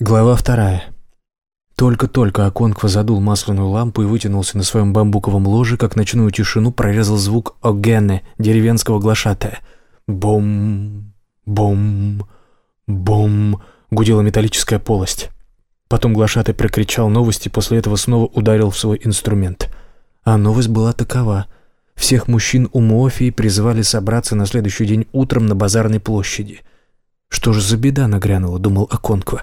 Глава вторая. Только-только Аконква задул масляную лампу и вытянулся на своем бамбуковом ложе, как ночную тишину прорезал звук огены деревенского глашатая. Бом, бом, бом, гудела металлическая полость. Потом глашатай прокричал новости, после этого снова ударил в свой инструмент. А новость была такова. Всех мужчин у Муофии призывали собраться на следующий день утром на базарной площади. «Что же за беда нагрянула?» — думал Аконква.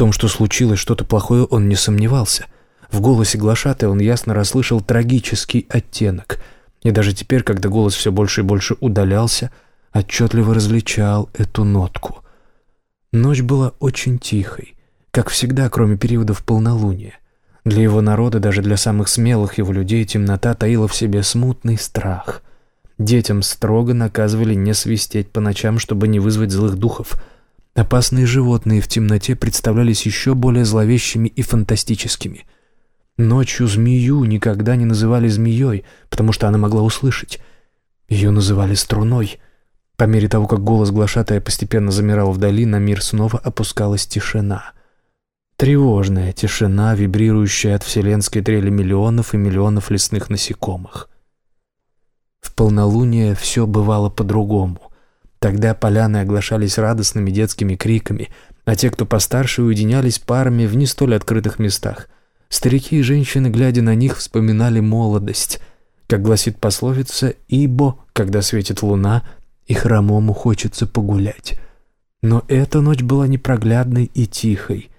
Том, что случилось что-то плохое, он не сомневался. В голосе глашатая он ясно расслышал трагический оттенок. И даже теперь, когда голос все больше и больше удалялся, отчетливо различал эту нотку. Ночь была очень тихой, как всегда, кроме периодов полнолуния. Для его народа, даже для самых смелых его людей, темнота таила в себе смутный страх. Детям строго наказывали не свистеть по ночам, чтобы не вызвать злых духов – Опасные животные в темноте представлялись еще более зловещими и фантастическими. Ночью змею никогда не называли змеей, потому что она могла услышать. Ее называли струной. По мере того, как голос глашатая постепенно замирал вдали, на мир снова опускалась тишина. Тревожная тишина, вибрирующая от вселенской трели миллионов и миллионов лесных насекомых. В полнолуние все бывало по-другому. Тогда поляны оглашались радостными детскими криками, а те, кто постарше, уединялись парами в не столь открытых местах. Старики и женщины, глядя на них, вспоминали молодость. Как гласит пословица «Ибо, когда светит луна, и хромому хочется погулять». Но эта ночь была непроглядной и тихой,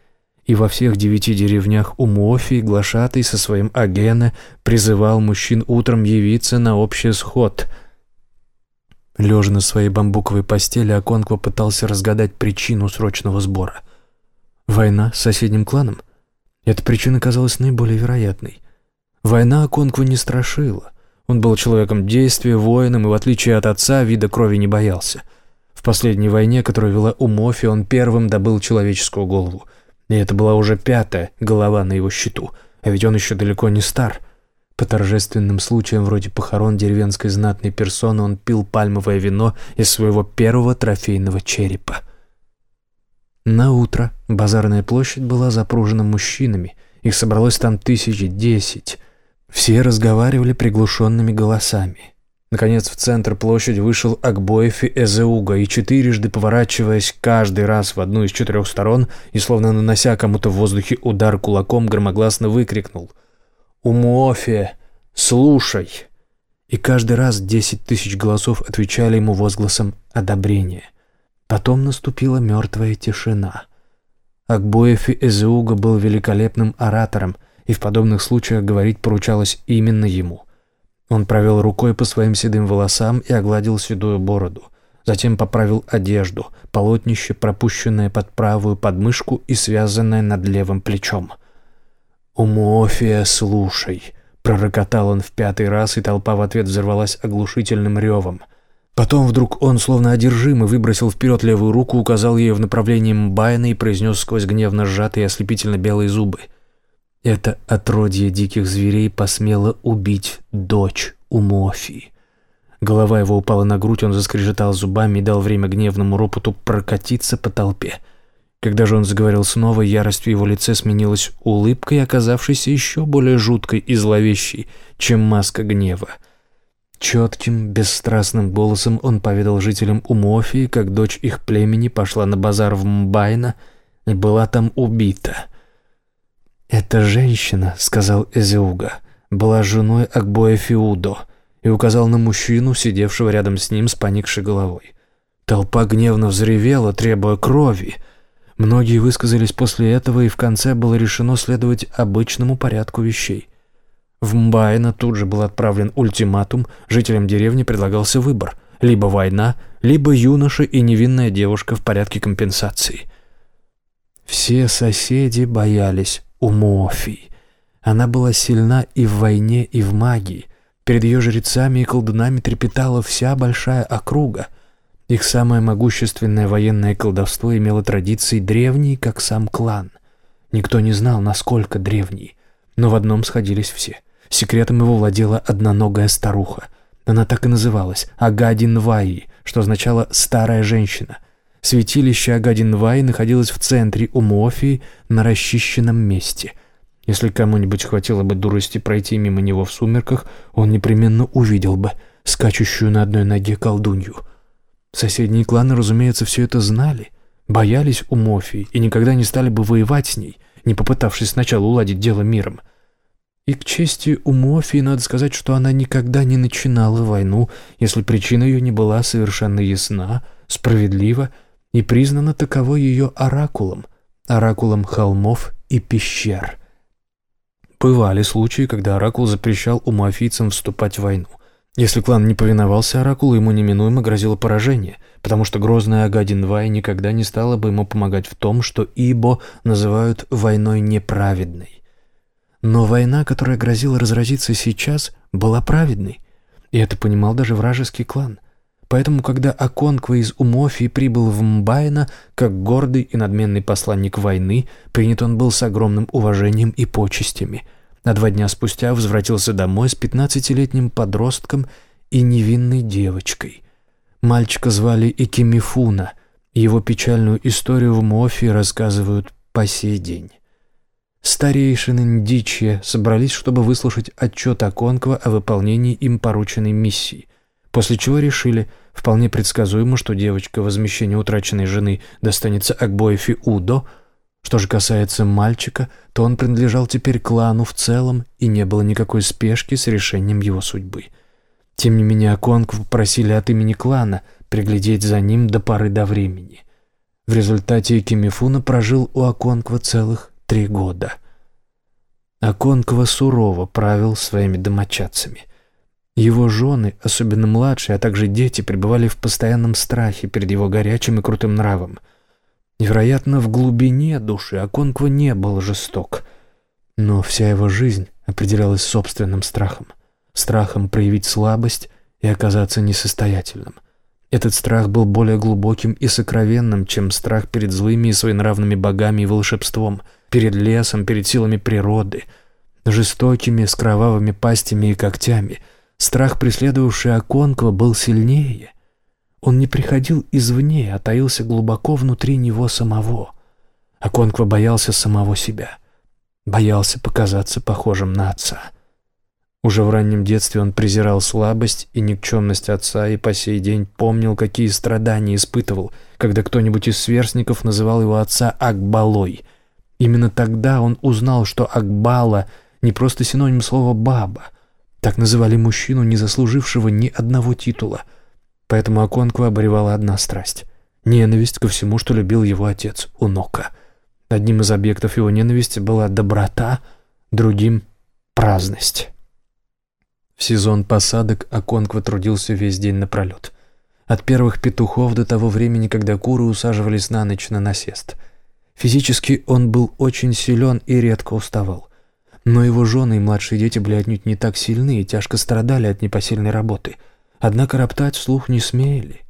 и во всех девяти деревнях у Мофи глашатый со своим агена призывал мужчин утром явиться на общий сход — Лежа на своей бамбуковой постели, Аконква пытался разгадать причину срочного сбора. Война с соседним кланом? Эта причина казалась наиболее вероятной. Война Аконкву не страшила. Он был человеком действия, воином и, в отличие от отца, вида крови не боялся. В последней войне, которую вела Умофи, он первым добыл человеческую голову. И это была уже пятая голова на его счету. А ведь он еще далеко не стар — по торжественным случаям, вроде похорон деревенской знатной персоны, он пил пальмовое вино из своего первого трофейного черепа. На утро базарная площадь была запружена мужчинами. Их собралось там тысячи десять. Все разговаривали приглушенными голосами. Наконец в центр площади вышел Акбоев Эзеуга и четырежды, поворачиваясь каждый раз в одну из четырех сторон и словно нанося кому-то в воздухе удар кулаком, громогласно выкрикнул «Умуофе, слушай!» И каждый раз десять тысяч голосов отвечали ему возгласом одобрения. Потом наступила мертвая тишина. Акбоев Эзеуга был великолепным оратором, и в подобных случаях говорить поручалось именно ему. Он провел рукой по своим седым волосам и огладил седую бороду. Затем поправил одежду, полотнище, пропущенное под правую подмышку и связанное над левым плечом. «Умофия, слушай!» — пророкотал он в пятый раз, и толпа в ответ взорвалась оглушительным ревом. Потом вдруг он, словно одержимый, выбросил вперед левую руку, указал ею в направлении Мбайна и произнес сквозь гневно сжатые ослепительно белые зубы. «Это отродье диких зверей посмело убить дочь Умофии». Голова его упала на грудь, он заскрежетал зубами и дал время гневному ропоту прокатиться по толпе. Когда же он заговорил снова, ярость в его лице сменилась улыбкой, оказавшейся еще более жуткой и зловещей, чем маска гнева. Четким, бесстрастным голосом он поведал жителям Умофии, как дочь их племени пошла на базар в Мбайна и была там убита. «Эта женщина», — сказал Эзеуга, — была женой Акбоя Фиудо и указал на мужчину, сидевшего рядом с ним с поникшей головой. Толпа гневно взревела, требуя крови — Многие высказались после этого, и в конце было решено следовать обычному порядку вещей. В Мбайна тут же был отправлен ультиматум, жителям деревни предлагался выбор – либо война, либо юноша и невинная девушка в порядке компенсации. Все соседи боялись Умофи. Она была сильна и в войне, и в магии. Перед ее жрецами и колдунами трепетала вся большая округа – их самое могущественное военное колдовство имело традиции древние, как сам клан. Никто не знал, насколько древние, но в одном сходились все. Секретом его владела одноногая старуха. Она так и называлась – Агадин Ваи, что означало «старая женщина». Святилище Агадинвай находилось в центре Умофии на расчищенном месте. Если кому-нибудь хватило бы дурости пройти мимо него в сумерках, он непременно увидел бы скачущую на одной ноге колдунью. Соседние кланы, разумеется, все это знали, боялись Умофии и никогда не стали бы воевать с ней, не попытавшись сначала уладить дело миром. И к чести Умофии надо сказать, что она никогда не начинала войну, если причина ее не была совершенно ясна, справедлива и признана таковой ее оракулом, оракулом холмов и пещер. Бывали случаи, когда оракул запрещал умофийцам вступать в войну. Если клан не повиновался оракулу, ему неминуемо грозило поражение, потому что грозная Агадин-Вай никогда не стала бы ему помогать в том, что Ибо называют «войной неправедной». Но война, которая грозила разразиться сейчас, была праведной, и это понимал даже вражеский клан – Поэтому, когда Аконква из Умофии прибыл в Мбайна, как гордый и надменный посланник войны, принят он был с огромным уважением и почестями. А два дня спустя возвратился домой с пятнадцатилетним подростком и невинной девочкой. Мальчика звали Икимифуна, его печальную историю в Мофии рассказывают по сей день. Старейшины Ндичья собрались, чтобы выслушать отчет Аконква о выполнении им порученной миссии, после чего решили – Вполне предсказуемо, что девочка возмещения утраченной жены достанется Акбоефи Удо. Что же касается мальчика, то он принадлежал теперь клану в целом, и не было никакой спешки с решением его судьбы. Тем не менее, Аконкв просили от имени клана приглядеть за ним до поры до времени. В результате Кимифуна прожил у Аконква целых три года. Аконква сурово правил своими домочадцами. Его жены, особенно младшие, а также дети, пребывали в постоянном страхе перед его горячим и крутым нравом. Невероятно, в глубине души Аконква не был жесток. Но вся его жизнь определялась собственным страхом. Страхом проявить слабость и оказаться несостоятельным. Этот страх был более глубоким и сокровенным, чем страх перед злыми и своенравными богами и волшебством, перед лесом, перед силами природы, жестокими, с кровавыми пастями и когтями — Страх, преследовавший Аконква, был сильнее. Он не приходил извне, а таился глубоко внутри него самого. Аконква боялся самого себя. Боялся показаться похожим на отца. Уже в раннем детстве он презирал слабость и никчемность отца и по сей день помнил, какие страдания испытывал, когда кто-нибудь из сверстников называл его отца Акбалой. Именно тогда он узнал, что Акбала не просто синоним слова «баба», так называли мужчину, не заслужившего ни одного титула. Поэтому Аконква оборевала одна страсть — ненависть ко всему, что любил его отец Унока. Одним из объектов его ненависти была доброта, другим — праздность. В сезон посадок Аконква трудился весь день напролет. От первых петухов до того времени, когда куры усаживались на ночь на насест. Физически он был очень силен и редко уставал. Но его жены и младшие дети были отнюдь не так сильны и тяжко страдали от непосильной работы. Однако роптать вслух не смели.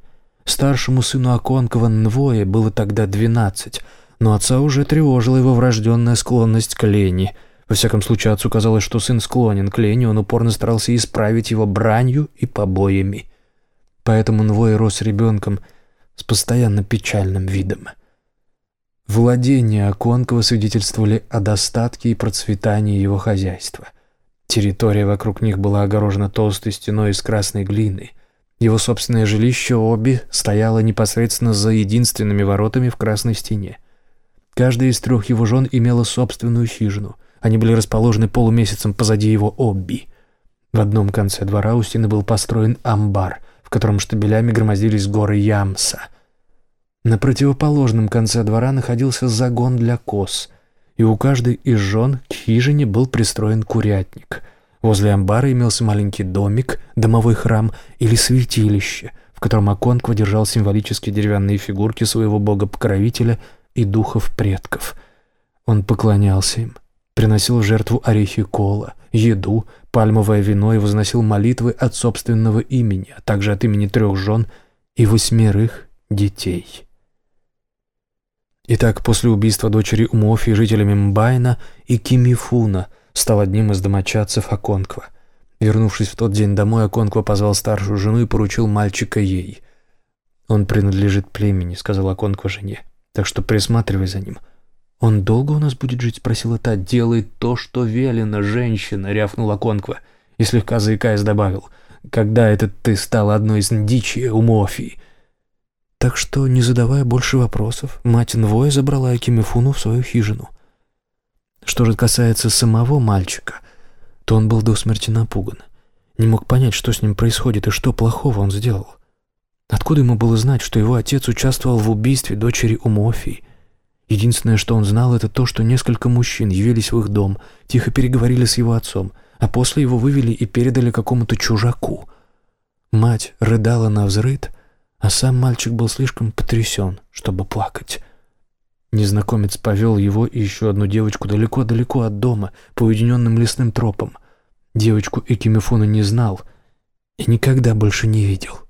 Старшему сыну Аконкова Нвое было тогда двенадцать, но отца уже тревожила его врожденная склонность к лени. Во всяком случае, отцу казалось, что сын склонен к лени, он упорно старался исправить его бранью и побоями. Поэтому Нвое рос ребенком с постоянно печальным видом. Владения Аконкова свидетельствовали о достатке и процветании его хозяйства. Территория вокруг них была огорожена толстой стеной из красной глины. Его собственное жилище Оби стояло непосредственно за единственными воротами в красной стене. Каждая из трех его жен имела собственную хижину. Они были расположены полумесяцем позади его Обби. В одном конце двора у стены был построен амбар, в котором штабелями громоздились горы Ямса — на противоположном конце двора находился загон для коз, и у каждой из жен к хижине был пристроен курятник. Возле амбара имелся маленький домик, домовой храм или святилище, в котором Аконква держал символические деревянные фигурки своего бога-покровителя и духов предков. Он поклонялся им, приносил в жертву орехи кола, еду, пальмовое вино и возносил молитвы от собственного имени, а также от имени трех жен и восьмерых детей. Итак, после убийства дочери Умофи жителями Мбайна и Кимифуна стал одним из домочадцев Аконква. Вернувшись в тот день домой, Аконква позвал старшую жену и поручил мальчика ей. «Он принадлежит племени», — сказала Конква жене. «Так что присматривай за ним». «Он долго у нас будет жить?» — спросила та. «Делай то, что велено, женщина», — рявкнула Конква. И слегка заикаясь добавил. «Когда этот ты стал одной из дичи у Мофии?» Так что, не задавая больше вопросов, мать Нвоя забрала Акимифуну в свою хижину. Что же касается самого мальчика, то он был до смерти напуган. Не мог понять, что с ним происходит и что плохого он сделал. Откуда ему было знать, что его отец участвовал в убийстве дочери Умофии? Единственное, что он знал, это то, что несколько мужчин явились в их дом, тихо переговорили с его отцом, а после его вывели и передали какому-то чужаку. Мать рыдала на взрыд, а сам мальчик был слишком потрясен, чтобы плакать. Незнакомец повел его и еще одну девочку далеко-далеко от дома, по уединенным лесным тропам. Девочку Экимифуна не знал и никогда больше не видел.